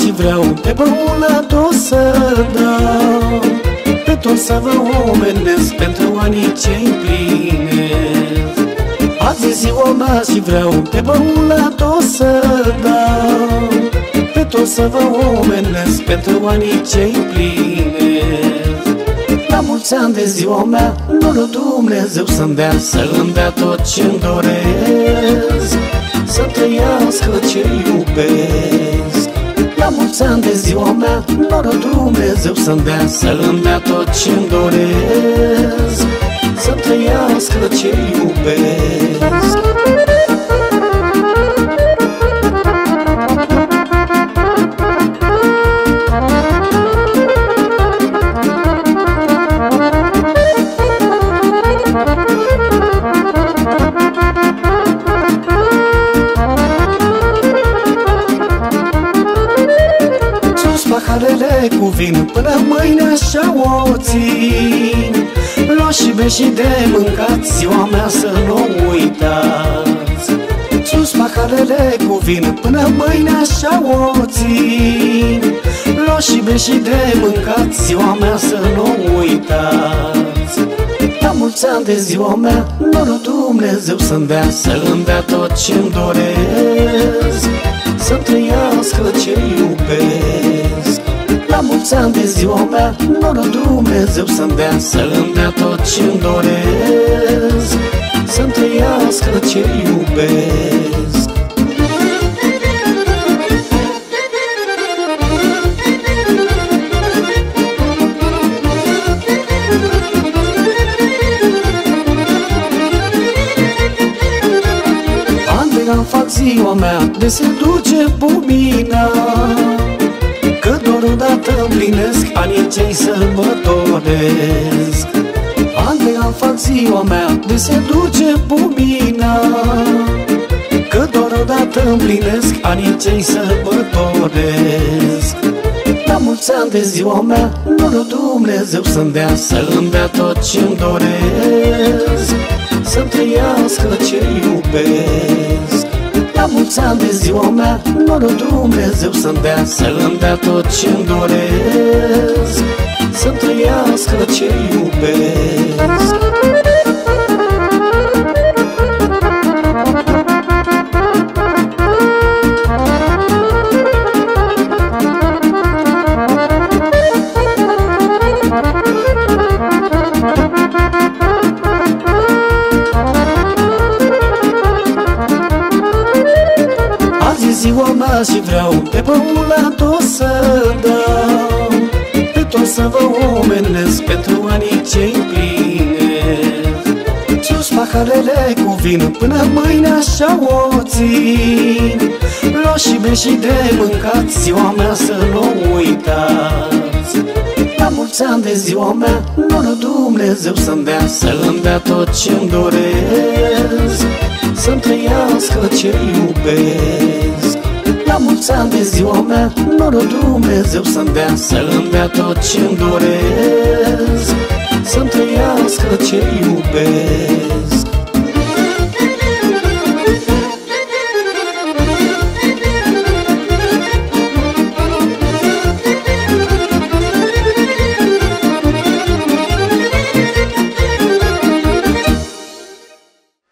și vreau Pe băula tot să dau. Pe tot să vă omenesc Pentru anii ce-i plinesc Azi e ziua mea și vreau Pe băula tot să dau. Pe tot să vă omenesc Pentru anii ce-i plinesc La mulți ani de ziua mea Norul Dumnezeu să-mi dea Să-mi dea tot ce-mi doresc. Să trăiască ce iubesc La mulți ani de ziua mea Norul Dumnezeu să-mi dea Să-mi dea tot ce-mi doresc Să trăiască ce iubesc paharele cu vin Până mâine așa o țin. Lua și beși de mâncat Ziua mea să nu uitați. Sus paharele cu vin Până mâine așa o țin. Lua și beși de mâncat Ziua mea să nu uitați. La mulți ani de ziua mea Norul Dumnezeu să-mi dea Să-mi dea tot ce-mi doresc. Să-mi trăiască ce iubesc La mulți ani de ziua mea Norul Dumnezeu să-mi dea Să-mi dea tot ce-mi doresc Să-mi trăiască ce iubesc. Andrei fac ziua mea De se duce bumina. Că doar odată împlinesc Anii cei sărbătoresc Andrei fac ziua mea De se duce bumina. Că doar odată împlinesc Anii cei sărbătoresc La mulți ani de ziua mea Norul Dumnezeu să-mi dea Să-mi dea tot ce-mi doresc. Să-mi trăiască ce iubesc. La mulți ani de ziua mea Norul Dumnezeu să-mi dea Să-mi dea tot ce-mi doresc Să-mi trăiască ce iubesc și vreau Pe băula tot să dau. Pe tot să vă omenesc Pentru anii ce-i plinesc Sus paharele cu vin Până mâine așa o țin. Lua și beși de mâncat Ziua mea să nu uitați. La mulți ani de ziua mea Norul Dumnezeu să-mi dea Să-mi dea tot ce-mi doresc. Să-mi trăiască ce iubesc La mulți ani de ziua mea Norul Dumnezeu să-mi dea Să-mi dea tot ce-mi doresc Să-mi trăiască ce iubesc